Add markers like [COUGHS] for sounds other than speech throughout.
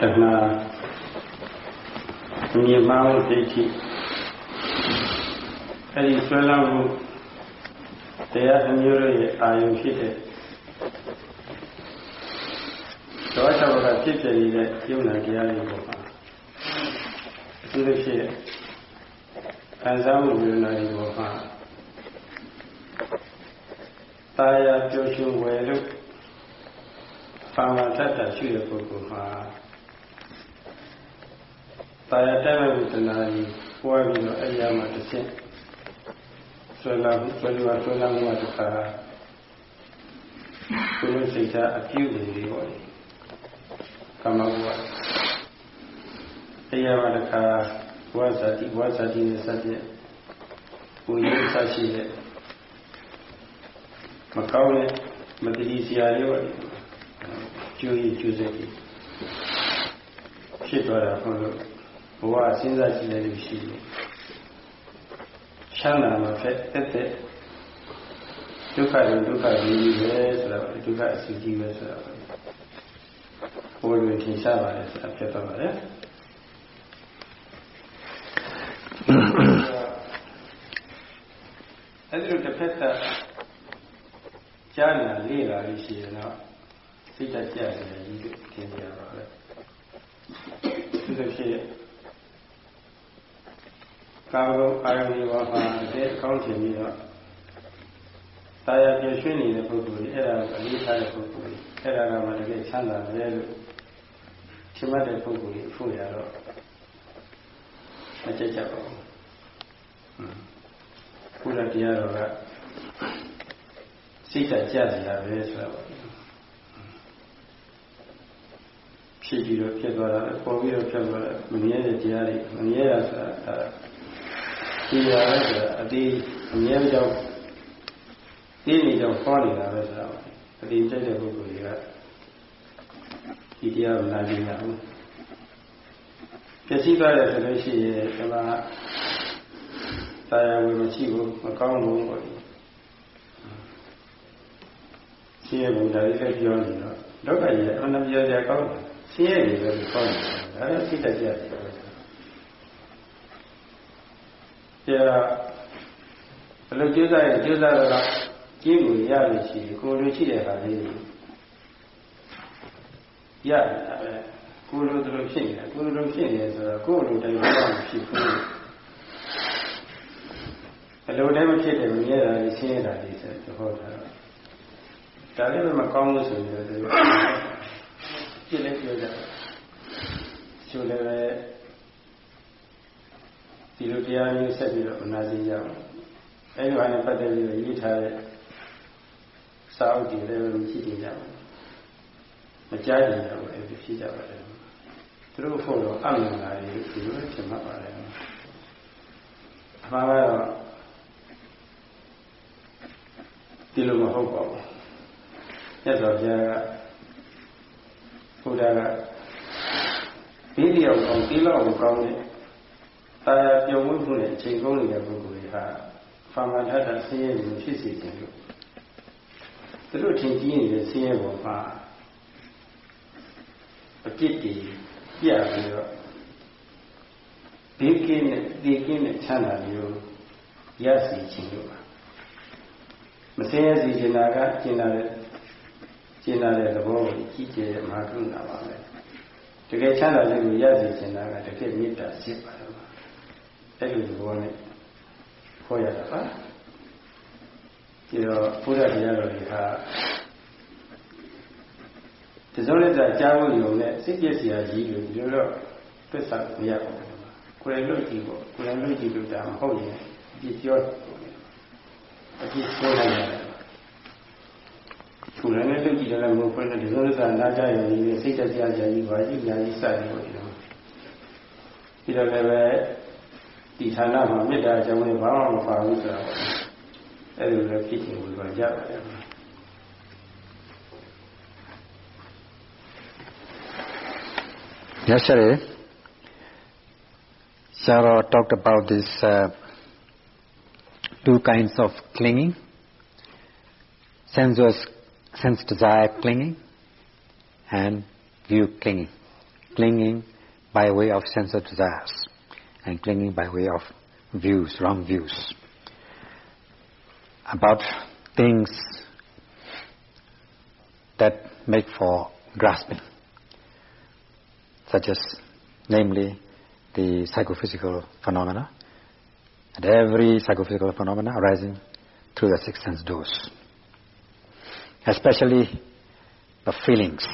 တဏှာမြင်မောင်းဒိဋ္ဌိအဲဒီဆွဲလန်းမှုတရားအမျိုးတို့ရဲ့အာယုဖြစ်တဲ့သောတာပကဖြစ်ပြနေတဲ့ယုံနာတရားတွေပေါ်မှာအထူးသဖြင့်ခံစားမှုဝေဒနာတွေပေါ်မှာတာယာပျော်ရွှင်ဝယ်လို့ပါမတတ်တာရှိတဲ့ပုဂ္ဂိုလ်မှာ တာယာတက်မဲ့ဝေဒနာကြီးပွားပြီးတော့အဲ့ဒီမှာတစ်ဆင့်ဆွဲလာဆွဲလာဆွဲလာမှုတစ်ခါကိုယ်လုံးစိတ်ဓာတ်အပြုနေပြီပေါ့လေကမ္မဘဝတရားမှာတစ်ခါဝါဇာတိဝါဇာတိနဲ့စတဲ့ကိုယ်ရင်းစားရှိတဲ့မကောင်းတဲ့မတတိစရာတွေပေါ့ကျိုးရည်ကျိုးစိတ်ဖြစ်သွားတာဟုတ်လို့ ဘဝစဉ်းစားကြည့်လိုက်လို့ရှိတယ်ချမ်းသာမှာဖက်တက်တက်ဒုက္ခတွေဒုက္ခကြီးပဲဆိုတော့ဒုက္ခအစီအကြီးပဲဆိုတော့ဘိုးတွေထင်ရှားပါတယ်ဆိုတာဖြစ်သွားပါတယ်အဲ့ဒီလိုတစ်ဖက်ကကြားနာလေ့လာလို့ရှိရင်တော့စိတ်တက်ကြတယ်ကြီးလို့ထင်ကြပါပဲသူတို့ဖြစ် ကာမဂုဏ်အာရုံတွေပါမှာအသေးအကောင်းချင်ပြီးတော့တာယာပြည့်ရွှင်နေတဲ့ပုဂ္ဂိုလ်ကြီးအဲ့ဒါကိုအလေးထားတဲ့ပုဂ္ဂိုလ်ကြီးအဲ့ဒါကမှတကယ်ချမ်းသာတယ်လို့ရှင်းမှတ်တဲ့ပုဂ္ဂိုလ်ကြီးဖို့ရတော့မကြက်ကြပါဘူး။ခုနတရားတော်ကစိတ်ဓာတ်ကြစရာပဲဆိုတော့ဖြစ်ပြီးတော့ဖြစ်သွားတာပေါ်ပြီးတော့ဖြစ်သွားတာမမြဲတဲ့တရားတွေမမြဲတာဆိုတာဒါ ဒီရလဲဆိုတာအတိအမြဲကြောင့်ဒီနေကြောင့်ပေါ်နေတာပဲဆိုတော့အတိတက်တဲ့ပုဂ္ဂိုလ်တွေကဒီတရားကိုနားကြည့်ရအောင်ပြည့်စည်သွားတယ်ဆိုလို့ရှိရင်ဒီမှာတရားဝင်မရှိဘူးမကောင်းဘူးပေါ့ရှင်းရဘုရားကြီးလည်းပြောနေတော့လောကကြီးအမှန်တရားကြကောင်းတယ်ရှင်းရနေတယ်ကောင်းတယ်ဒါလည်းသိတတ်ကြတယ် ပြဘယ်လိုကျိုးစားရင်ကျိုးစားတော့ကျင်းကိုရလို့ရှိရင်ကိုလိုရှိတဲ့ဟာလေးရတာပဲကိုလိုတို့ဖြစ်နေတာကိုလိုဖြစ်နေဆိုတော့ကိုလိုတိုင်းဘာမှဖြစ်ဘူးအလိုတိုင်းမဖြစ်တယ်မမြဲတာလေးရှင်းရတာလေးဆိုတော့ဟောတာဒါလည်းမကောင်းလို့ဆိုရင်တော့ပြစ်လိုက်ပြောကြချိုးလည်းပဲ ဒီလိုတရားမျိုးဆက်ပြီးတော့နာစီကြအောင်အဲဒီဟာနဲ့ပတ်သက်ပြီးတော့ရေးထားတဲ့စာအုပ်တွေလည်းမရှိသေးကြဘူးမကြားကြကြဘူးအဲဒီဖြစ်ကြပါတယ်သူတို့ဖို့တော့အမှန်တရားတွေဒီလိုထင်မှတ်ပါတယ်အမှားကတော့ဒီလိုမဟုတ်ပါဘူးမြတ်စွာဘုရားကဘုရားကဒီလျောက်ကောင်းဒီလောက်ကောင်းတဲ့ တာယာပြုံးမှုနဲ့အချိန်ကုန်နေတဲ့ပုဂ္ဂိုလ်တွေဟာဖာမန်ထတာဆင်းရဲမှုဖြစ်စေတယ်လို့သူတို့ထင်ကြီးနေတဲ့ဆင်းရဲပေါ်မှာအပြစ်တွေပြပြီးတော့ဒီကင်းနဲ့ဒီကင်းနဲ့ချမ်းသာမျိုးရစီခြင်းလို့ပါမဆင်းရဲစီခြင်းတာကကျင်လာတဲ့ကျင်လာတဲ့သဘောကိုကြီးကျယ်တဲ့မဟာကရုဏာပါပဲတကယ်ချမ်းသာခြင်းကိုရစီခြင်းတာကတကယ်မေတ္တာစစ်ပါတော့ အဲ့လိုသဘောနဲ့ခေါ်ရတာပါဒီတော့ဘုရားတရားတော်တွေဟာဒီစုံလက်သာကြားဖို့ရုံနဲ့စိတ်ပြည့်စရာကြီးလို့ဒီလိုတော့သစ္စာမရပါဘူးကိုယ်လွတ်ကြည့်ပေါ့ကိုယ်လွတ်ကြည့်လို့ဒါမဟုတ်ရင်အပြစ်ပြောအပြစ်ပြောနိုင်တယ်သူလည်းလည်းလွတ်ကြည့်တယ်လည်းမဟုတ်ဘူးဒီစုံလက်သာနားကြရုံနဲ့စိတ်တက်စရာကြီးပါကြီးညာကြီးစတယ်ပေါ့ဒီလိုဒီတော့လည်းပဲ ဒီဌာနမှာမေတ္တာအကြောင်းလေးဘာမှမပါဘူးဆိုတော့အဲ့လိုလည်းဖြစ်ခြင်းဝင်ပါကြပါတယ် Yesterday, Sarah talked about this uh, two kinds of clinging, sensuous, sense desire clinging and view clinging. clinging by way of sense of desires and clinging by way of views, wrong views about things that make for grasping, such as namely the psychophysical phenomena and every psychophysical phenomena arising through the six sense doors, especially the feelings.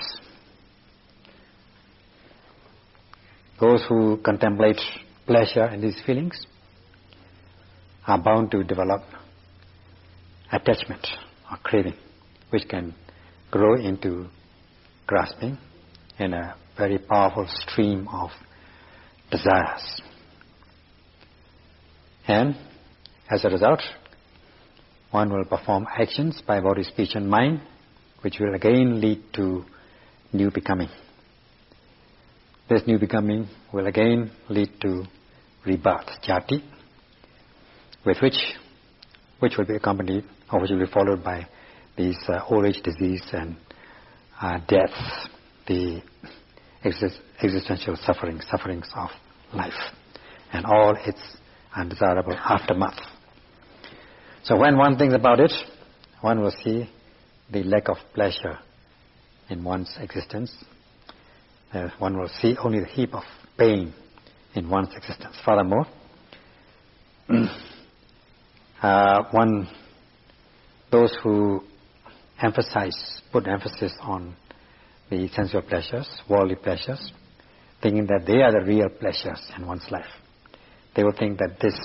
Those who contemplate pleasure and these feelings are bound to develop attachment or craving, which can grow into grasping in a very powerful stream of desires. And as a result, one will perform actions by body, speech and mind, which will again lead to new becoming. This new becoming will again lead to rebirth, jati, with which, which will be accompanied or which will be followed by these uh, old age disease and uh, death, the exist- existential suffering, sufferings of life, and all its undesirable aftermath. So when one thinks about it, one will see the lack of pleasure in one's existence. One will see only the heap of pain in one's existence. Furthermore, [CLEARS THROAT] uh, one, those who emphasize, put emphasis on the sensual pleasures, worldly pleasures, thinking that they are the real pleasures in one's life. They will think that these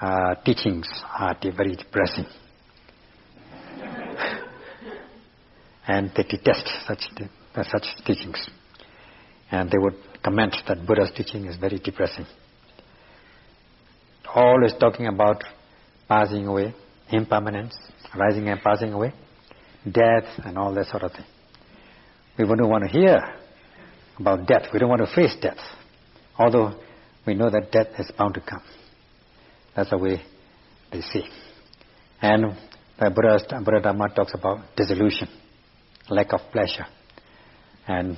uh, teachings are very depressing. [LAUGHS] and they detest such, such teachings. And they would comment that Buddha's teaching is very depressing. Always talking about passing away, impermanence, rising and passing away, death and all that sort of thing. We wouldn't want to hear about death. We don't want to face death. Although we know that death is bound to come. That's the way they see. And the Buddha, Buddha Dharma talks about dissolution, lack of pleasure, and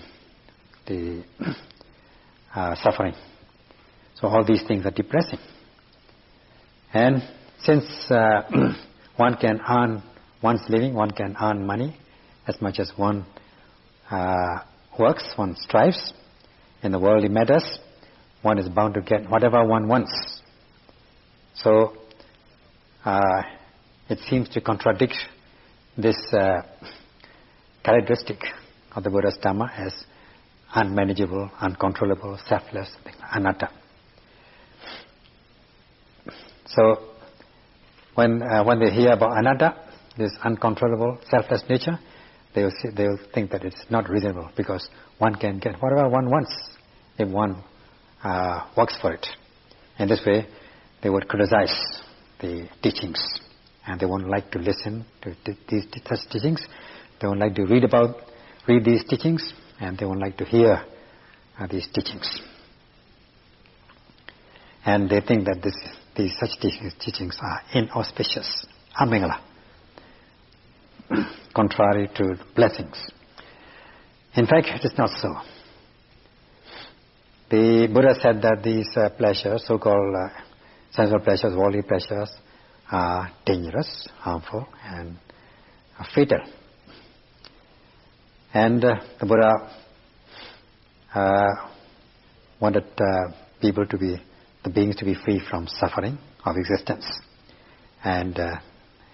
the [CLEARS THROAT] uh, suffering. So all these things are depressing. And since uh, [CLEARS THROAT] one can earn one's living, one can earn money as much as one uh, works, one strives in the worldly matters, one is bound to get whatever one wants. So uh, it seems to contradict this uh, characteristic of the Buddha's Dhamma as unmanageable, uncontrollable, selfless, anatta. So when uh, when they hear about anatta, this uncontrollable, selfless nature, they will see, they will think that it's not reasonable because one can get whatever one wants if one uh, works for it. In this way, they would criticize the teachings, and they won't like to listen to these teachings. They won't like to read about read these teachings, and they won't like to hear uh, these teachings. And they think that this, these such teachings, teachings are inauspicious, amingala, [COUGHS] contrary to blessings. In fact, it is not so. The Buddha said that these uh, pleasures, so-called uh, sensual pleasures, worldly pleasures, are dangerous, harmful, and fatal. And uh, the Buddha uh, wanted uh, people to be, the beings to be free from suffering of existence. And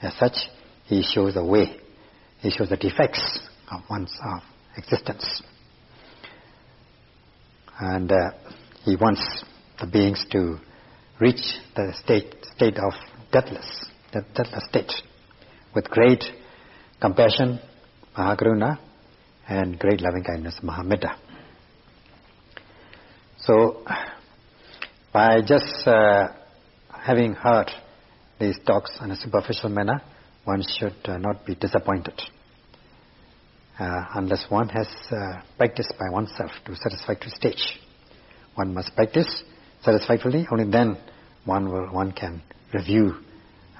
as such, he shows the way, he shows the defects of one's of existence. And uh, he wants the beings to reach the state, state of deathless, deathless state, with great compassion, Mahakaruna, and great loving kindness, Mahametta. So, by just uh, having heard these talks in a superficial manner, one should uh, not be disappointed. Uh, unless one has uh, practiced by oneself to satisfactory stage. One must practice satisfactorily, only then one will one can review,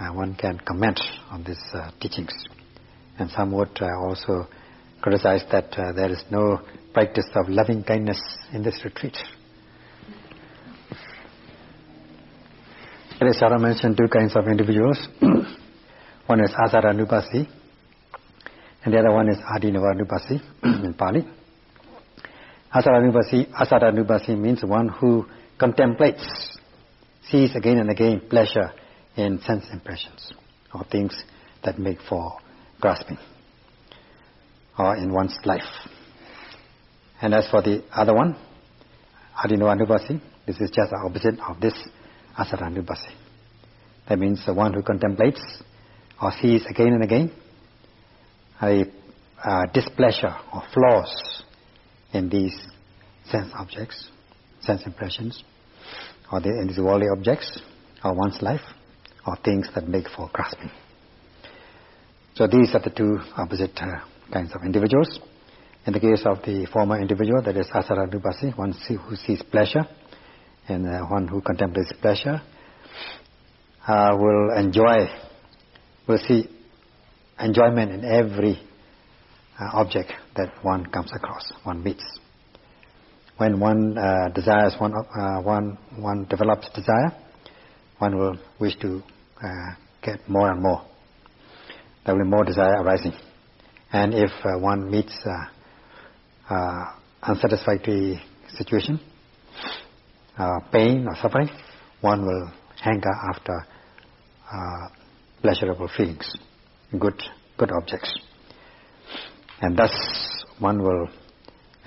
uh, one can comment on these uh, teachings. And some would also criticized that uh, there is no practice of loving kindness in this retreat. Sarah mentioned two kinds of individuals. [CLEARS THROAT] one is Asaranubasi, and the other one is Adinavanubasi [CLEARS THROAT] in Pali. Asaranubasi, Asaranubasi means one who contemplates, sees again and again pleasure in sense impressions or things that make for grasping or in one's life. And as for the other one, Adinavanubasi, this is just the opposite of this Asaranubasi. That means the one who contemplates or sees again and again a uh, displeasure or flaws in these sense objects, sense impressions, or the, in these worldly objects, or one's life, or things that make for grasping. So these are the two opposite uh, kinds of individuals. In the case of the former individual, that is asaranubasi, one see, who sees pleasure, and uh, one who contemplates pleasure, uh, will enjoy, will see enjoyment in every uh, object that one comes across, one meets. When one uh, desires, one, uh, one, one develops desire, one will wish to uh, get more and more. There will be more desire arising. And if uh, one meets unsatisfactory situation, pain or suffering, one will hanker after pleasurable feelings good, good objects. And thus one will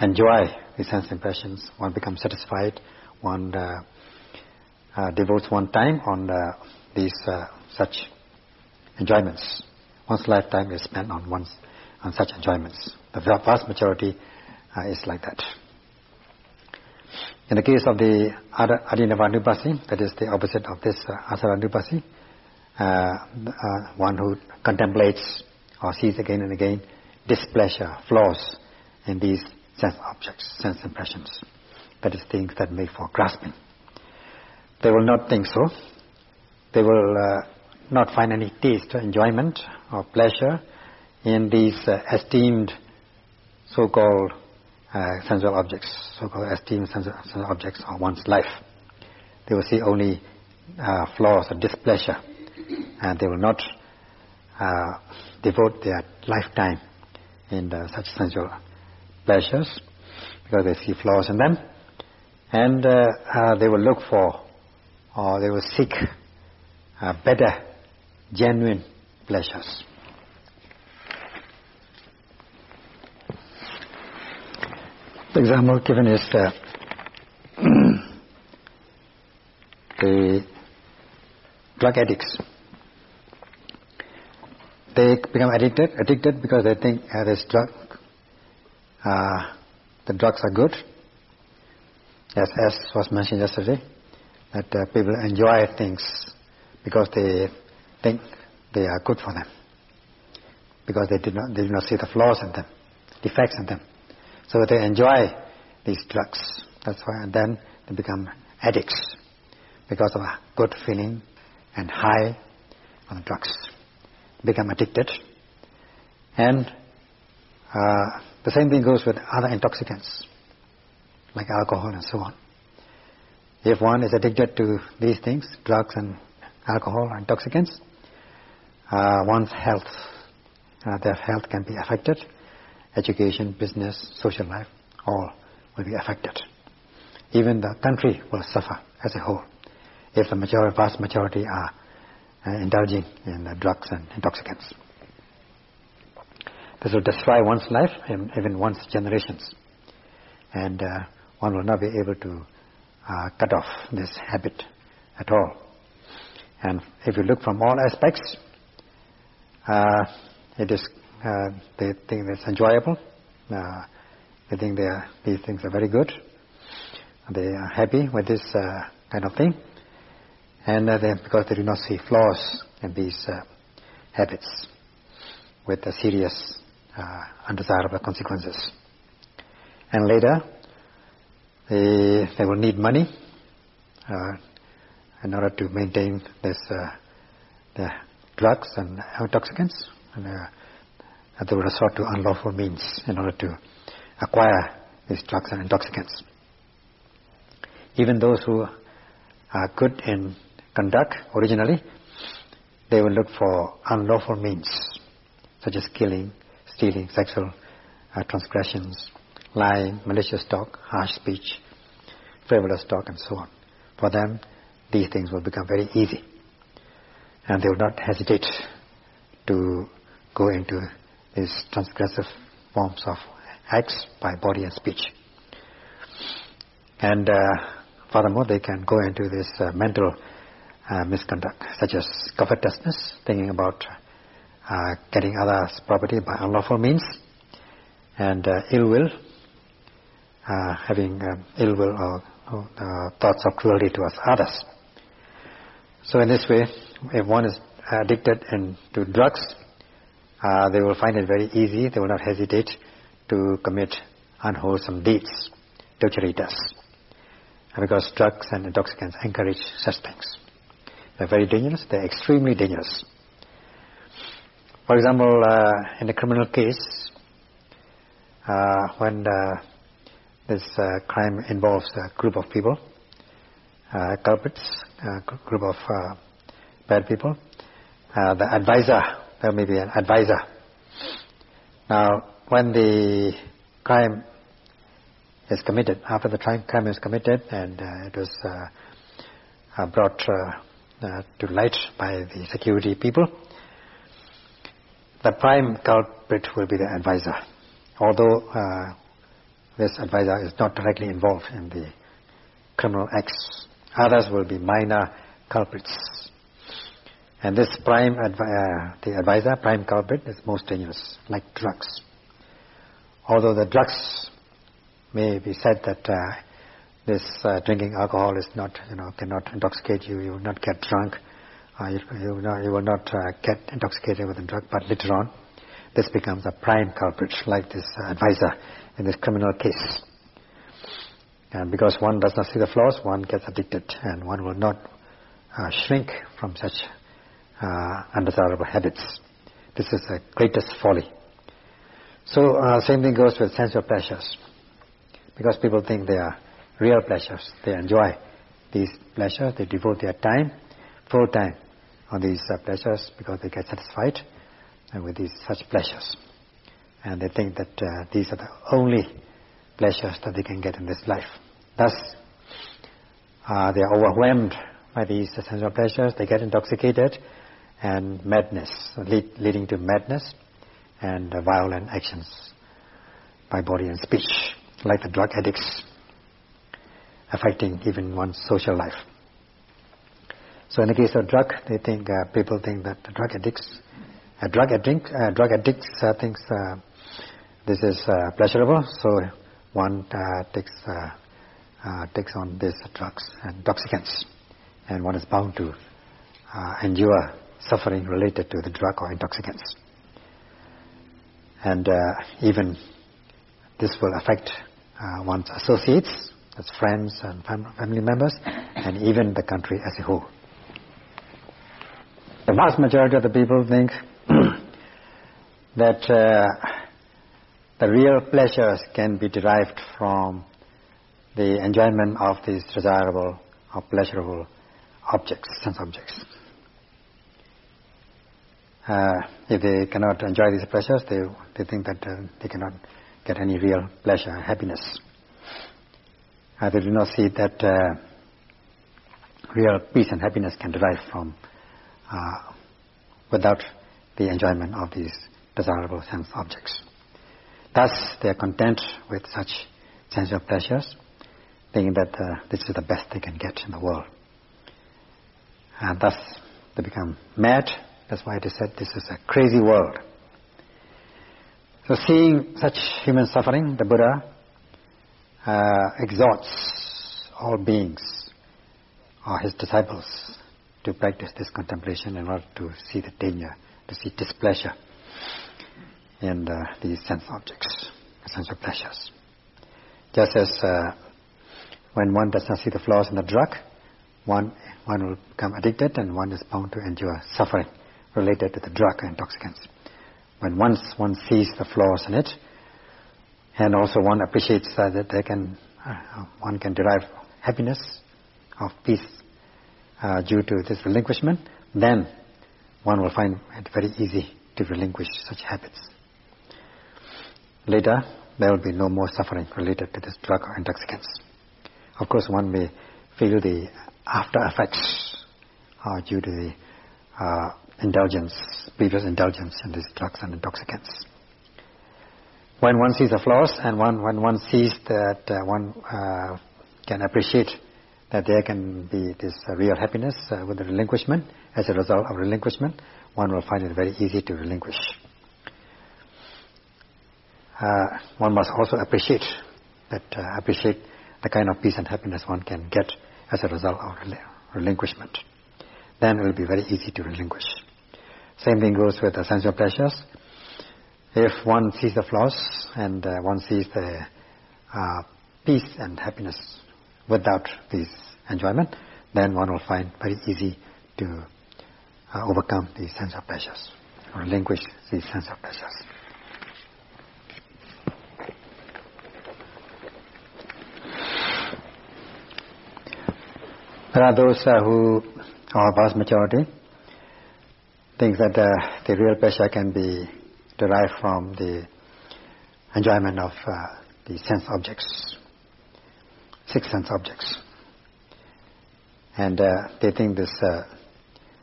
enjoy the sense impressions, one becomes satisfied, one uh, uh, devotes one time on uh, these uh, such enjoyments. One's lifetime is spent on one's, on such enjoyments. The vast majority uh, is like that. In the case of the Adinavanubasi, that is the opposite of this uh, Asaranubasi, uh, uh, one who contemplates or sees again and again displeasure, flaws in these sense objects, sense impressions. That is things that make for grasping. They will not think so. They will uh, not find any taste or enjoyment or pleasure in these uh, esteemed so-called uh, sensual objects, so-called esteemed sensual, objects of one's life. They will see only uh, flaws or displeasure and they will not uh, devote their lifetime in the, such sensual pleasures because they see flaws in them. And uh, uh, they will look for or they will seek uh, better genuine pleasures the example given is uh, [CLEARS THROAT] the drug addicts they become addicted, addicted because they think uh, this drug, uh, the drugs are good. As, as was mentioned yesterday, that uh, people enjoy things because they think they are good for them. Because they did not, they did not see the flaws in them, defects in them. So they enjoy these drugs. That's why, and then they become addicts because of a good feeling and high on the drugs become addicted. And uh, the same thing goes with other intoxicants, like alcohol and so on. If one is addicted to these things, drugs and alcohol, intoxicants, uh, one's health, uh, their health can be affected. Education, business, social life, all will be affected. Even the country will suffer as a whole if the majority, vast majority are uh, indulging in uh, drugs and intoxicants. This will destroy one's life and even one's generations. And uh, one will not be able to uh, cut off this habit at all. And if you look from all aspects, uh, it is uh, they think it's enjoyable. they think they are, these things are very good. They are happy with this kind of thing and uh, they, because they do not see flaws in these uh, habits with the serious uh, undesirable consequences. And later, they, they will need money uh, in order to maintain this uh, the drugs and intoxicants and they will resort to unlawful means in order to acquire these drugs and intoxicants. Even those who are good in conduct originally, they will look for unlawful means, such as killing, stealing, sexual uh, transgressions, lying, malicious talk, harsh speech, frivolous talk, and so on. For them, these things will become very easy. And they will not hesitate to go into these transgressive forms of acts by body and speech. And uh, furthermore, they can go into this uh, mental uh, misconduct, such as covetousness, thinking about uh, getting others' property by unlawful means, and uh, ill will, uh, having ill will or, or thoughts of cruelty towards others. So in this way, if one is addicted to drugs, uh, they will find it very easy. They will not hesitate to commit unwholesome deeds, debaucheries, because drugs and intoxicants encourage such things. They're very dangerous. They're extremely dangerous. For example, uh, in a criminal case, uh, when uh, this uh, crime involves a group of people, uh, culprits, a group of bad people, the advisor, there may be an advisor. Now, when the crime is committed, after the crime is committed and it was brought uh, to light by the security people. The prime culprit will be the advisor. Although uh, this advisor is not directly involved in the criminal acts, others will be minor culprits. And this prime, advi- uh, the advisor, prime culprit, is most dangerous, like drugs. Although the drugs may be said that uh, this uh, drinking alcohol is not, you know, cannot intoxicate you. You will not get drunk. Uh, you, you, will not, you will not uh, get intoxicated with the drug. But later on, this becomes a prime culprit, like this advisor in this criminal case. And because one does not see the flaws, one gets addicted, and one will not uh, shrink from such uh, undesirable habits. This is the greatest folly. So, same thing goes with sensual pleasures. Because people think they are real pleasures. They enjoy these pleasures. They devote their time, full time, on these uh, pleasures because they get satisfied and with these such pleasures. And they think that uh, these are the only pleasures that they can get in this life. Thus, uh, they are overwhelmed by these sensual pleasures. They get intoxicated, and madness, lead, leading to madness and violent actions by body and speech, like the drug addicts affecting even one's social life. So in the case of drug, they think uh, people think that the drug addicts, uh, drug addict, uh, drug addicts uh, thinks uh, this is pleasurable, so one takes takes on these drugs and toxicants, and one is bound to endure suffering related to the drug or intoxicants, and even this will affect one's associates as friends and fam family members, and even the country as a whole. The vast majority of the people think [CLEARS THROAT] that uh, the real pleasures can be derived from the enjoyment of these desirable or pleasurable objects, sense objects. Uh, if they cannot enjoy these pleasures, they, they think that uh, they cannot get any real pleasure, happiness. They do not see that uh, real peace and happiness can derive from uh, without the enjoyment of these desirable sense objects. Thus, they are content with such sensual pleasures, thinking that uh, this is the best they can get in the world. And thus, they become mad. That's why is said this is a crazy world. So, seeing such human suffering, the Buddha uh, exhorts all beings or his disciples to practice this contemplation in order to see the danger, to see displeasure in uh, these sense objects, sensual pleasures. Just as uh, when one does not see the flaws in the drug, one, one will become addicted and one is bound to endure suffering related to the drug and intoxicants. When once one sees the flaws in it, and also one appreciates uh, that they can, uh, one can derive happiness of peace uh, due to this relinquishment, then one will find it very easy to relinquish such habits. Later, there will be no more suffering related to this drug or intoxicants. Of course, one may feel the after effects uh, due to the uh, indulgence, previous indulgence in these drugs and intoxicants. When one sees the flaws and one, when one sees that uh, one uh, can appreciate that there can be this uh, real happiness uh, with the relinquishment, as a result of relinquishment, one will find it very easy to relinquish. Uh, one must also appreciate that uh, appreciate the kind of peace and happiness one can get as a result of relinquishment. Then it will be very easy to relinquish. Same thing goes with the sensual pleasures. If one sees the flaws and uh, one sees the uh, peace and happiness without this enjoyment, then one will find very easy to uh, overcome these sensual pleasures, or relinquish these sensual pleasures. There are those uh, who are vast majority think that uh, the real pleasure can be derived from the enjoyment of uh, the sense objects, six sense objects. And uh, they think this, uh,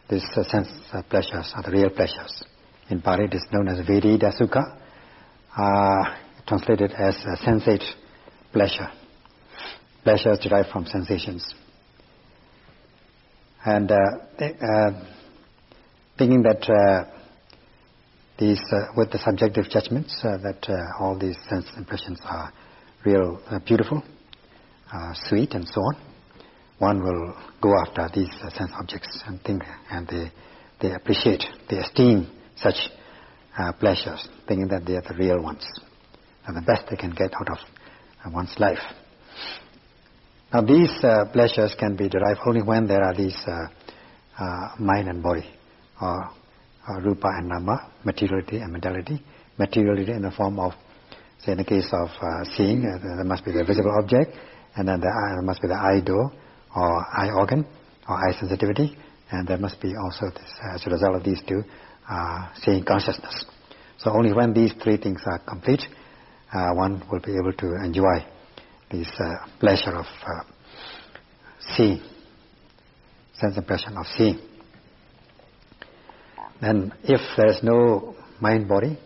this uh, sense pleasures are the real pleasures. In Pali it is known as Vedita Sukha, translated as sensate pleasure. Pleasures derived from sensations and uh, uh, thinking that uh, these, with the subjective judgments, that all these sense impressions are real, beautiful, sweet, and so on, one will go after these sense objects and think, and they, they appreciate, they esteem such uh, pleasures, thinking that they are the real ones, and the best they can get out of uh, one's life. Now these uh, pleasures can be derived only when there are these uh, uh, mind and body, or, or rupa and nama, materiality and mentality. Materiality in the form of, say in the case of uh, seeing, uh, there must be the visible object, and then the, there must be the eye door, or eye organ, or eye sensitivity, and there must be also, this, as a result of these two, seeing consciousness. So only when these three things are complete, one will be able to enjoy this uh, pleasure of uh, seeing, sense impression of seeing. Then if there is no mind body,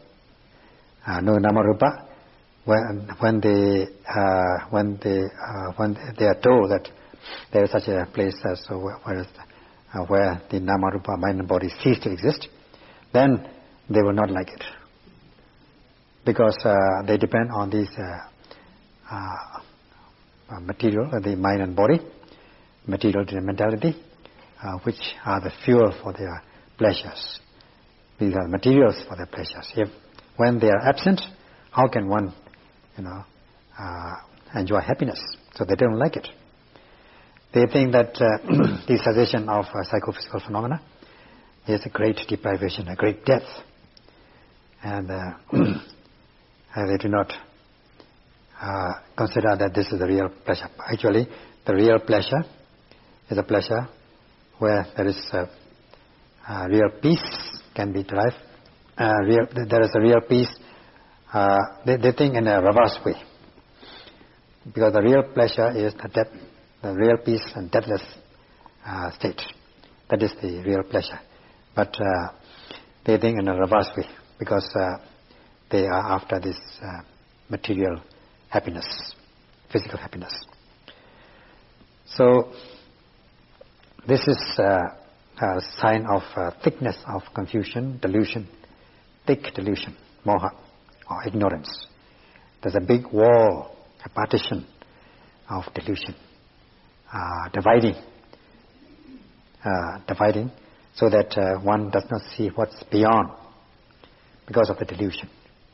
uh, no namarupa, when when they uh, when they uh, when they are told that there is such a place as uh, where, uh, where the namarupa mind and body cease to exist, then they will not like it. Because uh, they depend on these uh, uh, material, the mind and body, material mentality, uh, which are the fuel for their pleasures. These are materials for their pleasures. If when they are absent, how can one, you know, uh, enjoy happiness? So they don't like it. They think that uh, [CLEARS THROAT] the cessation of uh, psychophysical phenomena is a great deprivation, a great death, and [CLEARS THROAT] they do not uh, consider that this is the real pleasure. Actually, the real pleasure is a pleasure where there is a real peace can be derived. Uh, real, there is a real peace. Uh, they, they think in a reverse way, because the real pleasure is the death, the real peace and deathless uh, state. That is the real pleasure. But uh, they think in a reverse way, because uh, they are after this material happiness, physical happiness. So this is uh, a sign of uh, thickness of confusion, delusion, thick delusion, moha, or ignorance. There's a big wall, a partition of delusion, uh, dividing, uh, dividing, so that uh, one does not see what's beyond because of the delusion.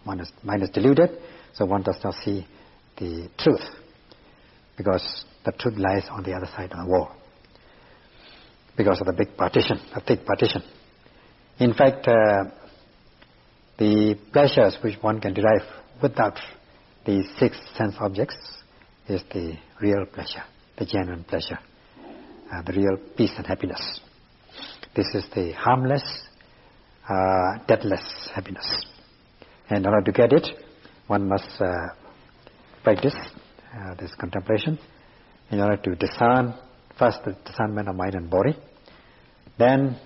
One is, mind is deluded, so one does not see the truth because the truth lies on the other side of the wall because of the big partition, the thick partition. In fact, uh, the pleasures which one can derive without these six sense objects is the real pleasure, the genuine pleasure, uh, the real peace and happiness. This is the harmless, uh, deathless happiness. And in order to get it, one must uh, practice uh, this contemplation in order to discern first the discernment of mind and body, then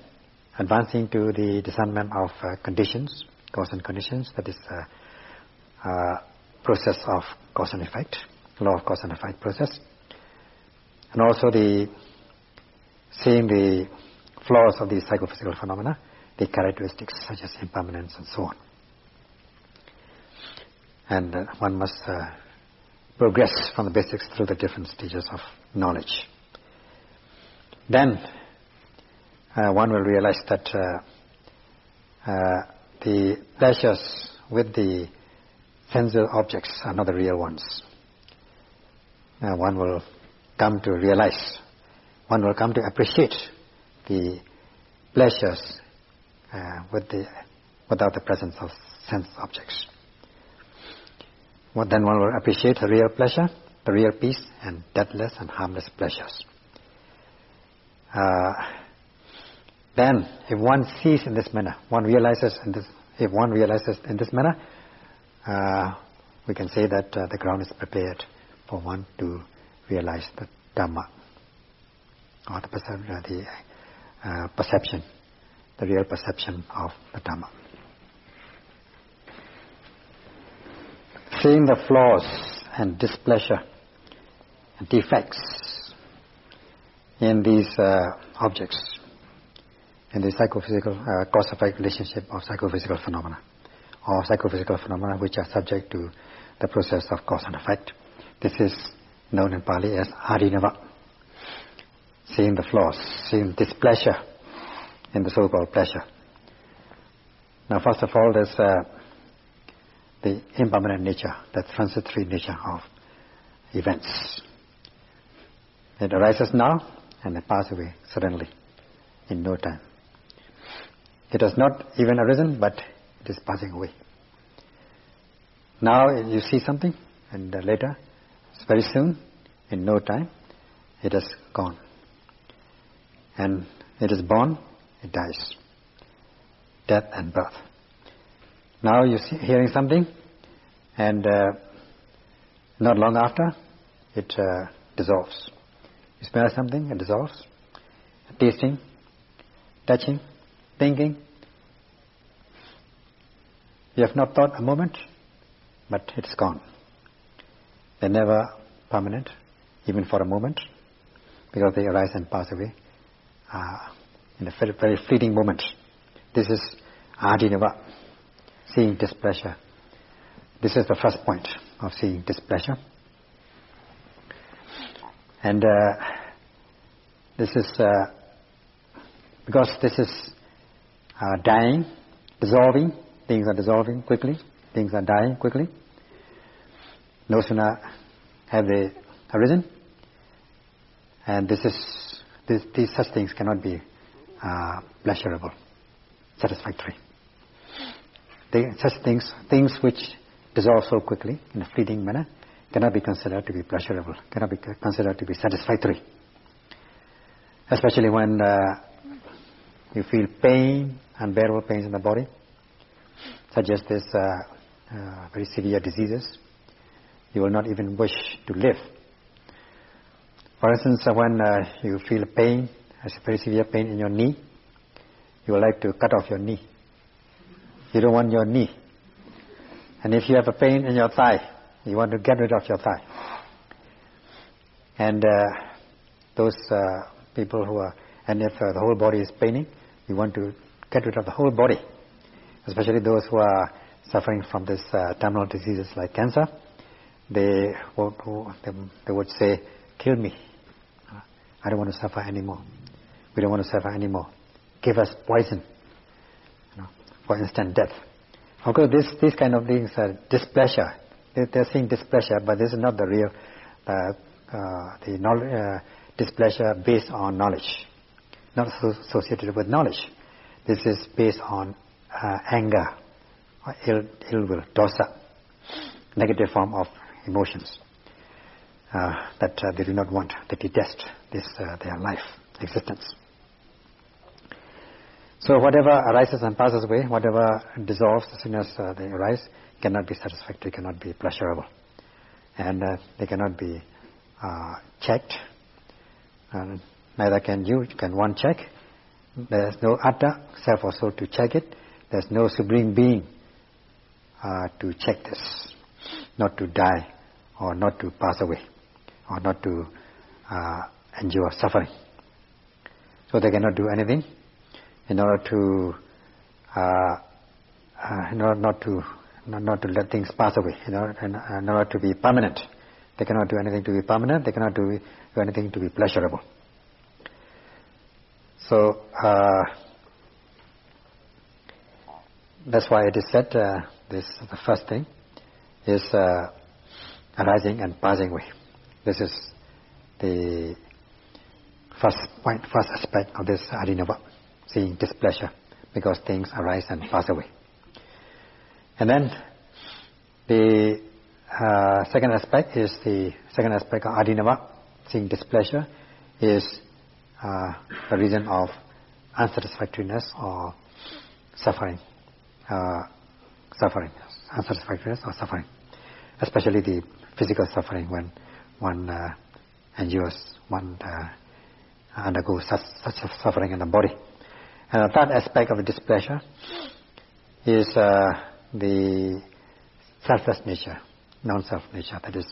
advancing to the discernment of uh, conditions, cause and conditions, that is uh, uh, process of cause and effect, law of cause and effect process, and also the seeing the flaws of the psychophysical phenomena, the characteristics such as impermanence and so on. And uh, one must uh, progress from the basics through the different stages of knowledge. Then uh, one will realize that uh, uh, the pleasures with the sensual objects are not the real ones. One will come to realize, one will come to appreciate the pleasures uh, with the, without the presence of sense objects. Well, then one will appreciate the real pleasure, the real peace, and deathless and harmless pleasures. Uh, then, if one sees in this manner, one realizes in this, if one realizes in this manner, uh, we can say that uh, the ground is prepared for one to realize the Dhamma, or the, uh, the uh, perception, the real perception of the Dhamma. Seeing the flaws and displeasure and defects in these uh, objects, in the psychophysical uh, cause-effect relationship of psychophysical phenomena, or psychophysical phenomena which are subject to the process of cause and effect. This is known in Pali as adinava, seeing the flaws, seeing displeasure in the so-called pleasure. Now, first of all, there's uh, the impermanent nature, the transitory nature of events. It arises now and it passes away suddenly, in no time. It has not even arisen, but it is passing away. Now you see something, and uh, later, very soon, in no time, it has gone. And it is born, it dies. Death and birth. Now you see hearing something, and uh, not long after, it uh, dissolves. You smell something, it dissolves. Tasting, touching, thinking. You have not thought a moment, but it's gone. They're never permanent, even for a moment, because they arise and pass away uh, in a very, very fleeting moment. This is adinava, seeing displeasure. This is the first point of seeing displeasure. And uh, this is uh, because this is uh, dying, dissolving, things are dissolving quickly, things are dying quickly. No sooner have they arisen, and this is this, these such things cannot be uh, pleasurable, satisfactory. They, such things, things which dissolve so quickly in a fleeting manner, cannot be considered to be pleasurable, cannot be considered to be satisfactory. Especially when uh, you feel pain, unbearable pains in the body, such as this uh, uh, very severe diseases, you will not even wish to live. For instance, uh, when uh, you feel pain, a very severe pain in your knee, you would like to cut off your knee. You don't want your knee. And if you have a pain in your thigh, you want to get rid of your thigh. And uh, those uh, people who are, and if uh, the whole body is paining, you want to get rid of the whole body. Especially those who are suffering from this uh, terminal diseases like cancer, they would, they would say, kill me. I don't want to suffer anymore. We don't want to suffer anymore. Give us poison you know, for instant death. Of course, this, these kind of things are displeasure they're seeing displeasure, but this is not the real uh, uh, the knowledge, uh, displeasure based on knowledge, not associated with knowledge. This is based on uh, anger or ill, ill will, dosa, negative form of emotions uh, that uh, they do not want, they detest this uh, their life, existence. So whatever arises and passes away, whatever dissolves as soon as they arise, cannot be satisfactory, cannot be pleasurable. And uh, they cannot be uh, checked. And neither can you, can one check. There is no atta, self or soul, to check it. There is no supreme being uh, to check this, not to die or not to pass away or not to uh, endure suffering. So they cannot do anything in order to uh, uh, in order not to not, not, to let things pass away, in order, in, in order to be permanent. They cannot do anything to be permanent. They cannot do, do anything to be pleasurable. So uh, that's why it is said uh, this the first thing is uh, arising and passing away. This is the first point, first aspect of this adinava, seeing displeasure, because things arise and pass away. And then the uh, second aspect is the second aspect of adinava, seeing displeasure, is uh, the reason of unsatisfactoriness or suffering, uh, suffering, unsatisfactoriness or suffering, especially the physical suffering when one uh, endures, one uh, undergoes such, such suffering in the body. And the third aspect of the displeasure is uh, the selfless nature, non-self nature. That is,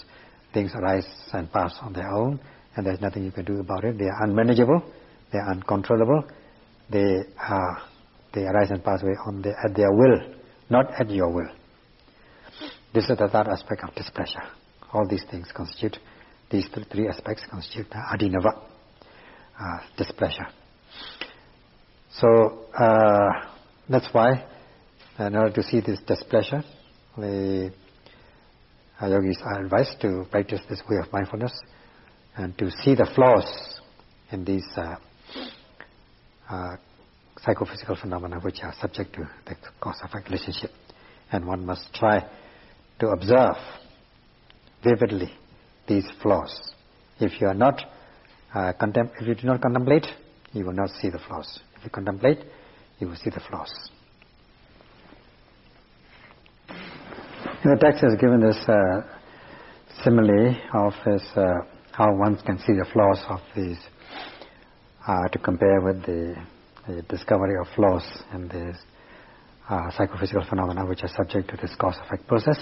things arise and pass on their own, and there's nothing you can do about it. They are unmanageable, they are uncontrollable, they are they arise and pass away on the, at their will, not at your will. This is the third aspect of displeasure. All these things constitute, these three aspects constitute the adinava, uh, displeasure. So uh, that's why, in order to see this displeasure, the yogis are advised to practice this way of mindfulness and to see the flaws in these uh, uh, psychophysical phenomena which are subject to the cause-effect relationship. And one must try to observe vividly these flaws. If you are not uh, if you do not contemplate, you will not see the flaws. If you contemplate, you will see the flaws. The text has given this uh, simile of this, uh, how one can see the flaws of these, uh, to compare with the, the, discovery of flaws in these uh, psychophysical phenomena which are subject to this cause-effect process.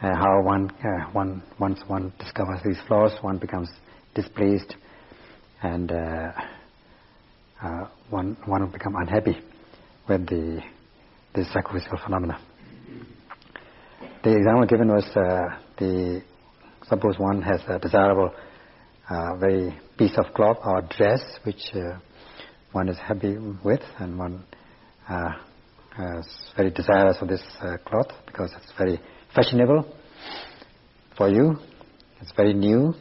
Uh, how one, uh, one, once one discovers these flaws, one becomes displeased and one, one will become unhappy with the, the psychophysical phenomena. The example given was uh, the suppose one has a desirable uh, very piece of cloth or dress which uh, one is happy with and one uh, is very desirous of this uh, cloth because it's very fashionable for you. It's very new,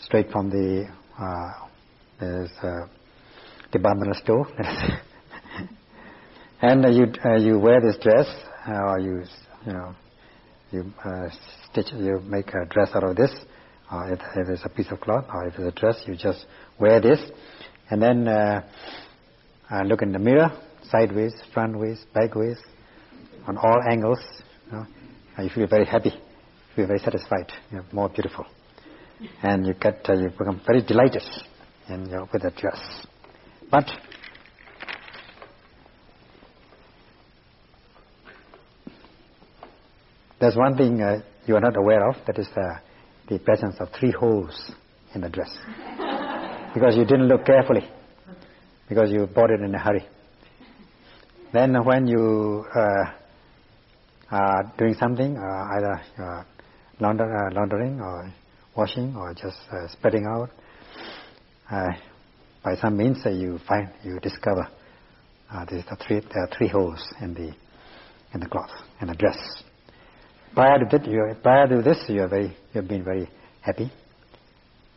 straight from the uh, there's a departmental store. and you you wear this dress or you you know you uh, stitch, you make a dress out of this, or if, if, it's a piece of cloth, or if it's a dress, you just wear this, and then uh, uh, look in the mirror, sideways, frontways, backways, on all angles. You, know, you feel very happy, you feel very satisfied, you're more beautiful, and you get uh, you become very delighted in your, with the dress. But There's one thing uh, you are not aware of, that is uh, the presence of three holes in the dress. [LAUGHS] because you didn't look carefully, because you bought it in a hurry. Then when you uh, are doing something, uh, either uh, launder, uh, laundering or washing or just uh, spreading out, by some means you find, you discover three, there are three holes in the, in the cloth, in the dress. Prior to, that, you prior to this, you, are very, you have been very happy.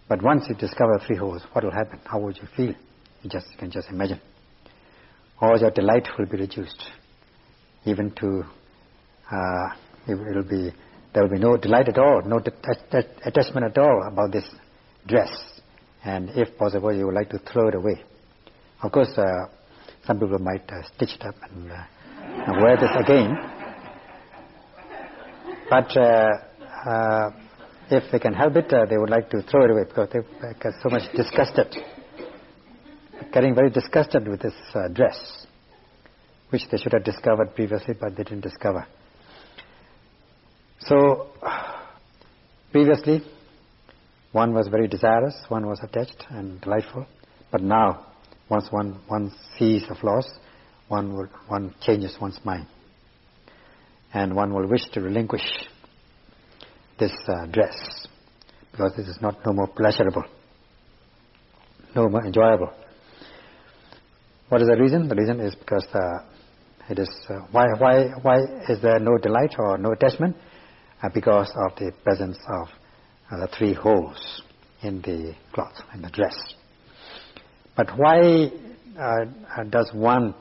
But once you discover three holes, what will happen? How would you feel? You just you can just imagine. All your delight will be reduced. even to, uh, it will be, there will be no delight at all, no attachment at all about this dress. And if possible, you would like to throw it away. Of course, uh, some people might uh, stitch it up and, uh, and wear this again. But uh, uh, if they can help it, uh, they would like to throw it away because they get so much disgusted, getting very disgusted with this dress, which they should have discovered previously, but they didn't discover. So, previously, one was very desirous, one was attached and delightful, but now once one, one sees the flaws, one, will, one changes one's mind. And one will wish to relinquish this uh, dress because this is not no more pleasurable, no more enjoyable. What is the reason? The reason is because uh, it is uh, why why why is there no delight or no attachment? Uh, because of the presence of uh, the three holes in the cloth in the dress. But why uh, does one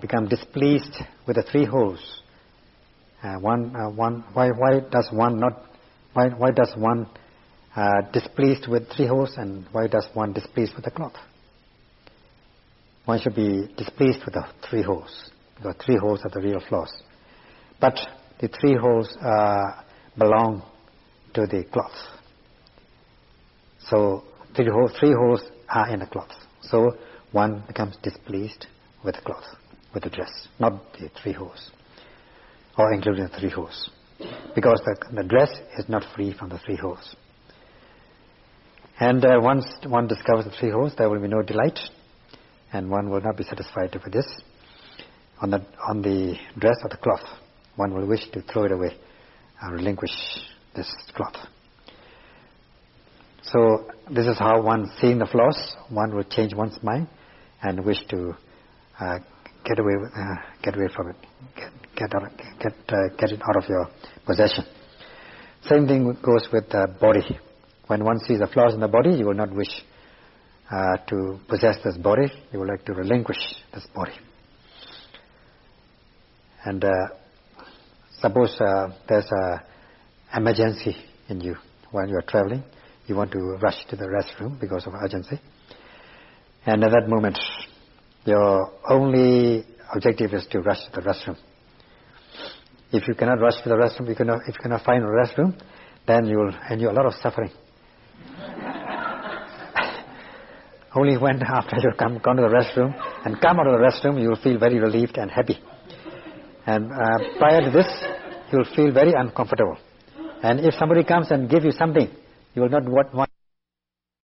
become displeased with the three holes? Uh, one, uh, one, why, why does one not, why, why does one uh, displeased with three holes and why does one displeased with the cloth? One should be displeased with the three holes because three holes are the real flaws. But the three holes belong to the cloth. So three holes, three holes are in the cloth. So one becomes displeased with the cloth, with the dress, not the three holes, or including the three holes, because the, the dress is not free from the three holes. And uh, once one discovers the three holes, there will be no delight, and one will not be satisfied with this. On the on the dress or the cloth, one will wish to throw it away, and relinquish this cloth. So this is how one seeing the flaws, one will change one's mind and wish to uh, get away uh, get away from it, get get out, get uh, get it out of your possession. Same thing goes with the body. When one sees the flaws in the body, you will not wish uh, to possess this body. You would like to relinquish this body. And uh, suppose uh, there's a emergency in you while you are traveling you want to rush to the restroom because of urgency. And at that moment, your only objective is to rush to the restroom. If you cannot rush to the restroom, you cannot, if you cannot find a restroom, then you will endure a lot of suffering. [LAUGHS] only when [LAUGHS] after you come gone to the restroom and come out of the restroom, you will feel very relieved and happy. And uh, prior to this, you will feel very uncomfortable. And if somebody comes and give you something, you will not want